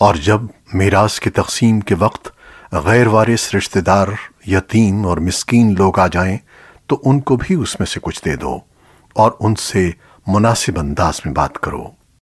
اور جب میراث کی تقسیم کے وقت غیر وارث رشتہ دار، یتیم اور مسکین لوگ آ جائیں، تو ان کو بھی اس میں سے کچھ دے دو اور ان سے مناسب انداز میں بات کرو۔